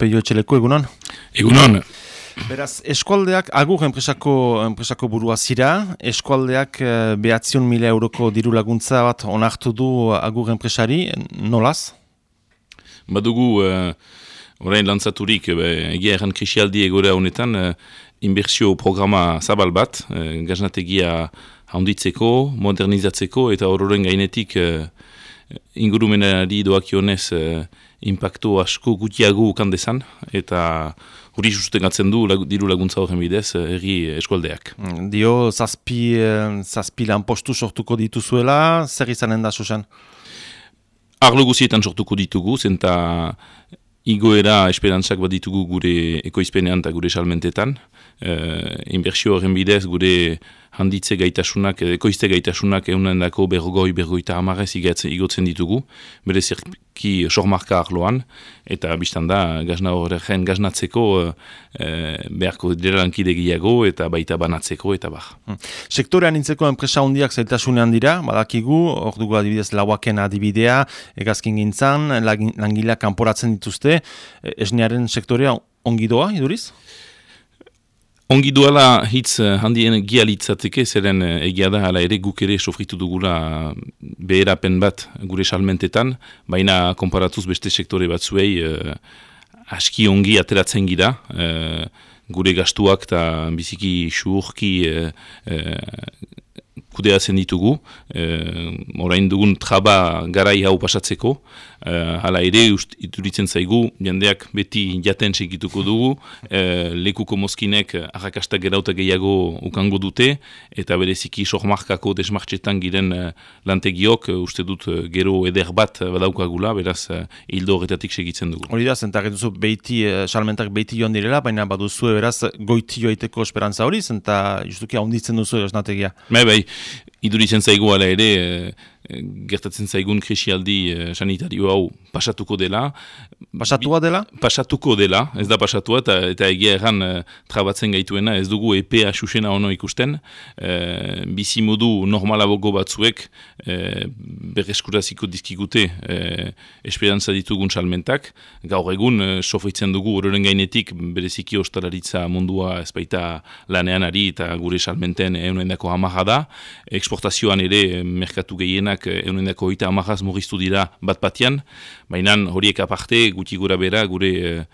peio etxeleko, egunon? Egunon. Beraz, eskualdeak, agur enpresako, enpresako burua zira, eskualdeak eh, behatzion mila euroko diru laguntza bat onartu du agur enpresari, nolaz? Badugu, uh, orain lantzaturik, uh, egia erran krisialdi egora honetan, uh, inbertsio programa zabal bat, uh, gaznategia handitzeko, modernizatzeko, eta horren gainetik uh, ingurumenari doakionez uh, impacto asko gutiago ukandezan, eta hori sustengatzen du diru laguntza horren bidez erri eskualdeak. Mm, dio, zazpi, eh, zazpi lan postu sortuko dituzuela, zer izanen da, Susan? Arlo guzietan sortuko ditugu, zenta igoera esperantzak bat ditugu gure ekoizpenean eta gure salmentetan. E, inbertsio horren bidez gure handitze gaitasunak, ekoizte gaitasunak eunen dako berrogoi, berrogoita amarez igotzen ditugu, bere zirki sormarka arloan, eta biztan da, gazna horren gaznatzeko e, beharko dira lankide gehiago, eta baita banatzeko, eta bar. Hmm. Sektorean nintzeko enpresa hundiak zailtasunean dira, badakigu, hor dugu adibidez lauaken adibidea, egazkin gintzan, langileak kanporatzen dituzte, esnearen sektorea ongi doa, iduriz? Ongi duela hitz eh, handien gialitzateke, zeren eh, egia da, hala ere guk ere sofritu dugula beherapen bat gure salmentetan, baina konparatuz beste sektore batzuei uh, aski ongi ateratzen gira, gure gastuak eta biziki xurki kudeatzen ditugu, e, orain dugun traba garai hau pasatzeko, e, hala ere ituritzen zaigu, jendeak beti jaten segituko dugu, e, lekuko mozkinek arrakasta gerauta gehiago ukango dute, eta bereziki sohmarkako desmartxetan giren lantegiok, uste dut gero eder bat badaukagula, beraz hildo horretatik segitzen dugu. Hori da, zentak duzu beiti, salmentak beiti joan direla, baina baduzu beraz goiti joaiteko esperantza hori, zenta justuki ahonditzen duzu esnategia. Bai, bai, iduritzen zaigu ala ere, e, gertatzen zaigun krisialdi e, sanitario hau pasatuko dela. Pasatua dela? Pasatuko dela, ez da pasatua, eta, eta egia erran e, trabatzen gaituena, ez dugu EPA susena ono ikusten, e, bizi modu normalabogo batzuek e, berreskuraziko dizkigute e, esperantza ditugun salmentak, gaur egun e, sofritzen dugu horren gainetik bereziki ostalaritza mundua ezpaita lanean ari eta gure salmenten eunen dako da, eksportazioan ere merkatu gehienak eunen dako oita amagaz mugiztu dira bat batian, baina horiek aparte guti gura bera gure e,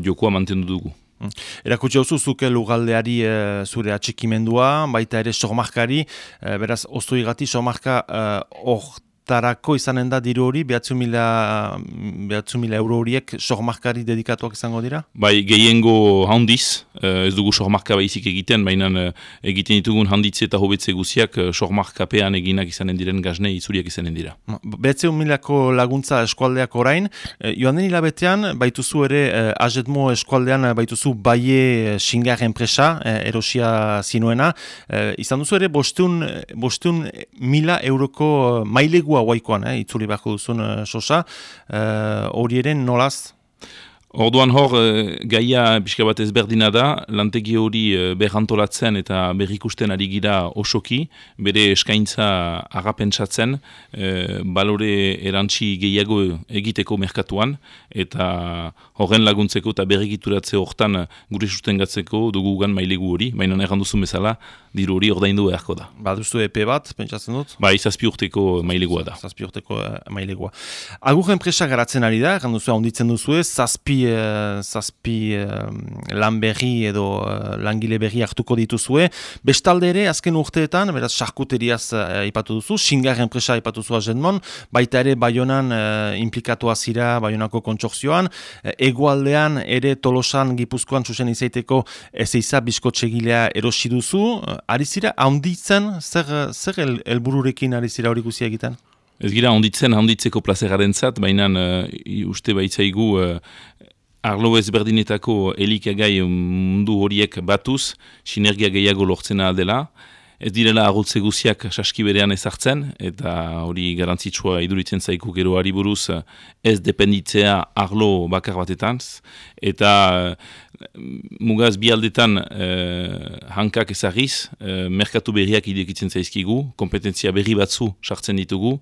jokoa mantendu dugu. Mm. Erakutsi hau zuke lugaldeari e, zure atxikimendua, baita ere somarkari, e, beraz, oztu igati somarka hor tarako izanen da diru hori, behatzu mila, mila euro horiek sohmarkari dedikatuak izango dira? Bai, gehiengo handiz, eh, ez dugu sohmarka baizik egiten, baina eh, egiten ditugun handitze eta hobetze guziak eh, sohmarkapean eginak izanen diren gazne izuriak izanen dira. Behatzu milako laguntza eskualdeak orain, joan den hilabetean, baituzu ere azetmo eskualdean baituzu baie singar enpresa, erosia zinuena, izan duzu ere bosteun, bosteun mila euroko mailegu hauaikoan, eh, itzuli beharko duzun uh, sosa, uh, hori ere nolaz? Orduan hor, eh, gaia pixka bat ezberdina da, lantegi hori eh, berrantolatzen eta berrikusten ari gira osoki, bere eskaintza agapentsatzen, e, balore erantzi gehiago egiteko merkatuan, eta horren laguntzeko eta berrikituratze hortan gure sustengatzeko dugu gan mailegu hori, baina erranduzun bezala, diru hori ordaindu beharko da. Ba, duztu EP bat, pentsatzen dut? Ba, izazpi urteko mailegua da. Zazpi urteko mailegua. Agur enpresa garatzen ari da, erranduzu handitzen duzu ez, zazpi zazpi uh, lan berri edo uh, langile berri hartuko dituzue. Bestalde ere, azken urteetan, beraz, sarkuteriaz uh, ipatu duzu, singar enpresa ipatu zua zenmon, baita ere baionan uh, implikatu azira baionako kontsorzioan, uh, egualdean ere tolosan gipuzkoan zuzen izaiteko ez eiza biskotxegilea erosi duzu, ari zira, haunditzen, zer, zer el, ari zira hori guzia egiten? Ez gira, onditzen, onditzeko plazeraren zat, baina uh, uste baitzaigu uh, arlo ezberdinetako elikagai mundu horiek batuz, sinergia gehiago lortzena dela, ez direla agutze guziak saskiberean ezartzen, eta hori garantzitsua iduritzen zaiku gero buruz ez dependitzea arlo bakar batetan, eta mugaz bi aldetan eh, hankak ezagiz, eh, merkatu berriak idekitzen zaizkigu, kompetentzia berri batzu sartzen ditugu,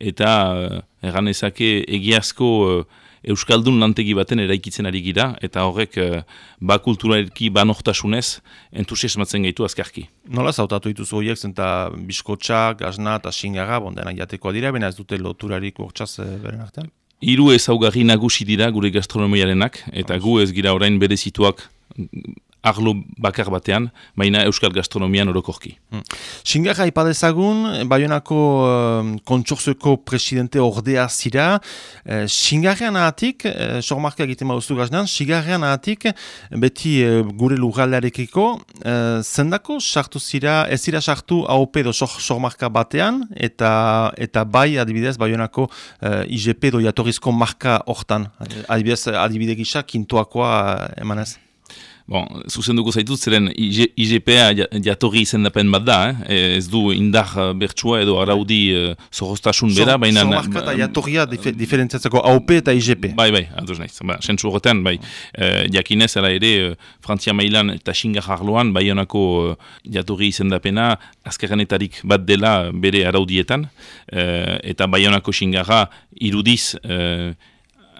eta eh, erran ezake egiazko eh, Euskaldun lantegi baten eraikitzen ari gira, eta horrek uh, ba kulturalki ba nortasunez entusiasmatzen gaitu azkarki. Nola zautatu dituzu horiek, zenta biskotxak, gazna eta xingaga, bondenak jatekoa dira, baina ez dute loturarik urtsaz e, beren artean? Hiru ezaugarri nagusi dira gure gastronomiarenak, eta gu ez gira orain bere arlo bakar batean, baina euskal gastronomian orokorki. Hmm. Xingarra ipadezagun, Bayonako uh, presidente ordea zira, uh, Xingarrean ahatik, uh, sormarka egiten mauzu gaznan, Xingarrean ahatik, beti uh, gure lugaldarekiko, uh, zendako sartu zira, ez zira sartu AOP do sormarka batean, eta eta bai adibidez Bayonako uh, IGP do jatorrizko marka hortan, adibidez adibide gisa, kintuakoa uh, emanez. Bon, zuzen dugu zaitut, zeren IGPA jatorri izendapen bat da, eh? ez du indar eh, bertsua edo araudi uh, zorroztasun bera, baina... Zormarka eta jatorria diferentziatzeko AOP eta IGP. Bai, bai, aduz nahiz, ba, sentzu horretan, bai, uh, jakinez, ala ere, uh, Frantzia mailan eta Xingar harloan, bai honako jatorri izendapena, azkarrenetarik bat dela bere araudietan, uh, eta bai honako Xingarra irudiz... Uh,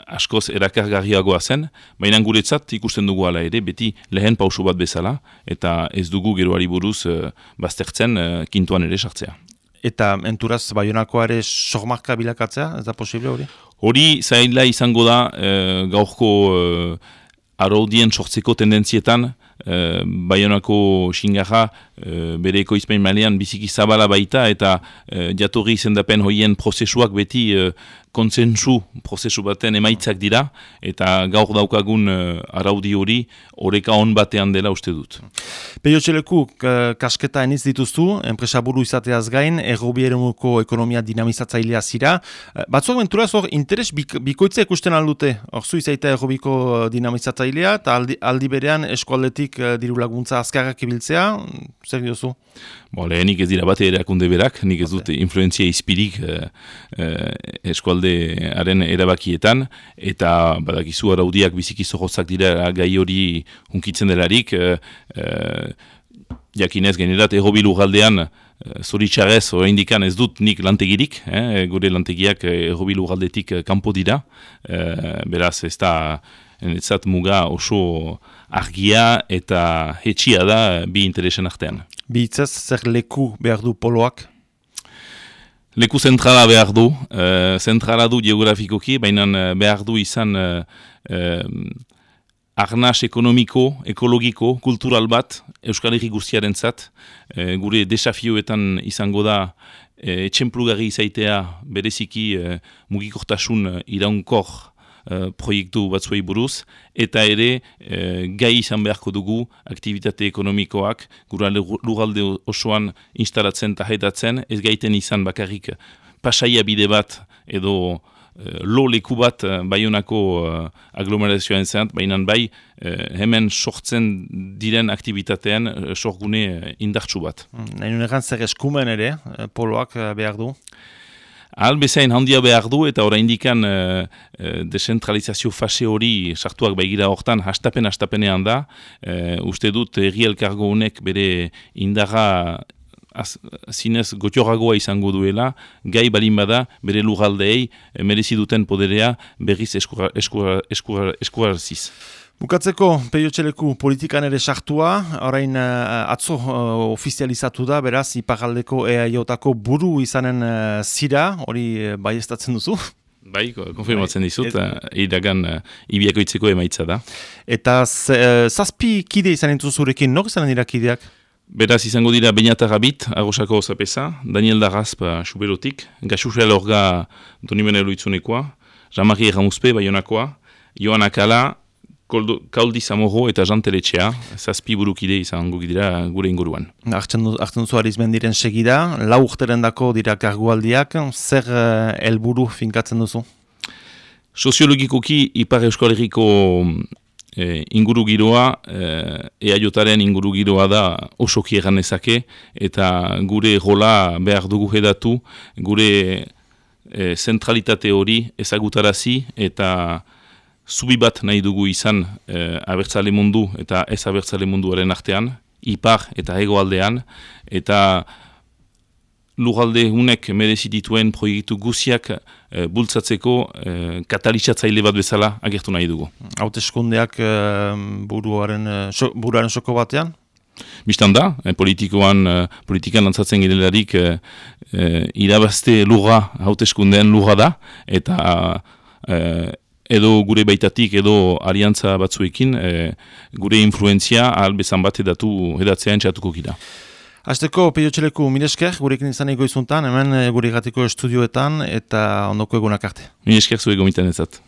askoz erakargarriagoa zen, baina guretzat ikusten dugu ala ere, beti lehen pauso bat bezala, eta ez dugu geroari buruz uh, baztertzen uh, kintuan ere sartzea. Eta enturaz baionakoa ere sormarka bilakatzea, ez da posible hori? Hori zaila izango da uh, gaurko uh, araudien sortzeko tendentzietan, uh, baionako xingarra uh, bere ekoizpein malean biziki zabala baita, eta uh, jatorri izendapen hoien prozesuak beti kontzentzu prozesu baten emaitzak dira, eta gaur daukagun uh, araudi hori oreka on batean dela uste dut. Peio txeleku, kasketa eniz dituztu, enpresa buru izateaz gain, errobieremuko ekonomia dinamizatzailea zira. Uh, batzuak bentura zor, interes bik, bikoitza ikusten aldute, hor zu izaita errobiko dinamizatzailea, eta aldi, aldi berean eskualdetik uh, diru laguntza azkarrak ibiltzea, zer diozu? Bo, lehenik ez dira bate erakunde berak, nik ez dut influenzia izpirik uh, uh, eskualdearen erabakietan, eta badakizu araudiak biziki zohozak dira gai hori hunkitzen delarik, uh, uh, jakinez generat errobilu galdean, Zoritxarrez, uh, indikan ez dut nik lantegirik, eh, gure lantegiak errobilu galdetik kanpo dira, beraz ez da enetzat muga oso argia eta hetxia da bi interesen artean. Bitzaz, zer leku behar du poloak? Leku zentrala behar du, uh, zentrala du geografikoki, baina uh, behar du izan uh, uh, arnas ekonomiko, ekologiko, kultural bat, Euskal Herri guztiaren zat, uh, gure desafioetan izango da uh, etxemplugarri izaitea bereziki uh, mugikortasun iraunkor proiektu batzuei buruz, eta ere uh, gai izan beharko dugu aktivitate ekonomikoak, gura lugalde osoan instalatzen eta haitatzen, ez gaiten izan bakarrik pasaia bide bat edo uh, lo leku bat baionako uh, aglomerazioan zen, baina bai hemen sortzen diren aktivitatean sorgune indartsu bat. Nahi nunegan zer eskumen ere, poloak behar du? Albezain handia behar du eta ora indikan uh, uh, desentralizazio fase hori sartuak baigira hortan hastapen hastapenean da. Uh, uste dut erri elkargo honek bere indarra az, zinez gotioragoa izango duela, gai balin bada bere lugaldeei merezi duten poderea berriz eskuarziz. Bukatzeko, peio txeleku politikan ere sartua, orain uh, atzo uh, ofizializatu da, beraz, ipagaldeko EAIotako buru izanen uh, zira, hori uh, bai duzu? Bai, konfirmatzen bai, dizut, iragan uh, ibiakoitzeko emaitza da. Eta uh, zazpi kide izan entuzurekin, nor izanen irakideak? Beraz izango dira Beñata Rabit, Agosako Zapesa, Daniel Darrasp, Xuberotik, Gaxusel Orga, Donimene Luitzunekoa, Jean-Marie Ramuzpe, Bayonakoa, Joana Kala, Kauldi Zamorro eta Janteletxea, zazpi burukide izango dira gure inguruan. Artzen duzu arizmen diren segida, lau urteren dako dira kargualdiak, zer uh, helburu finkatzen duzu? Soziologikoki Ipar Euskal Herriko eh, inguru giroa, eh, eaiotaren inguru giroa da osoki egan ezake, eta gure rola behar dugu hedatu, gure eh, zentralitate hori ezagutarazi, eta zubi bat nahi dugu izan e, abertzale mundu eta ez abertzale munduaren artean, ipar eta hegoaldean, eta lugalde hunek merezi dituen proiektu guziak bultzatzeko e, katalizatzaile bat bezala agertu nahi dugu. Hauteskundeak e, buruaren, so, buruaren soko batean? Bistan da, politikoan, politikan antzatzen girelarik e, irabazte lurra hauteskundean lurra da, eta edo gure baitatik edo aliantza batzuekin gure influenzia albezan bat edatu edatzea entxatuko gira. Azteko, peio txeleku, minesker, gurekin izan egoizuntan, hemen gure gatiko estudioetan eta ondoko egunak arte. Minesker zuego miten ezat.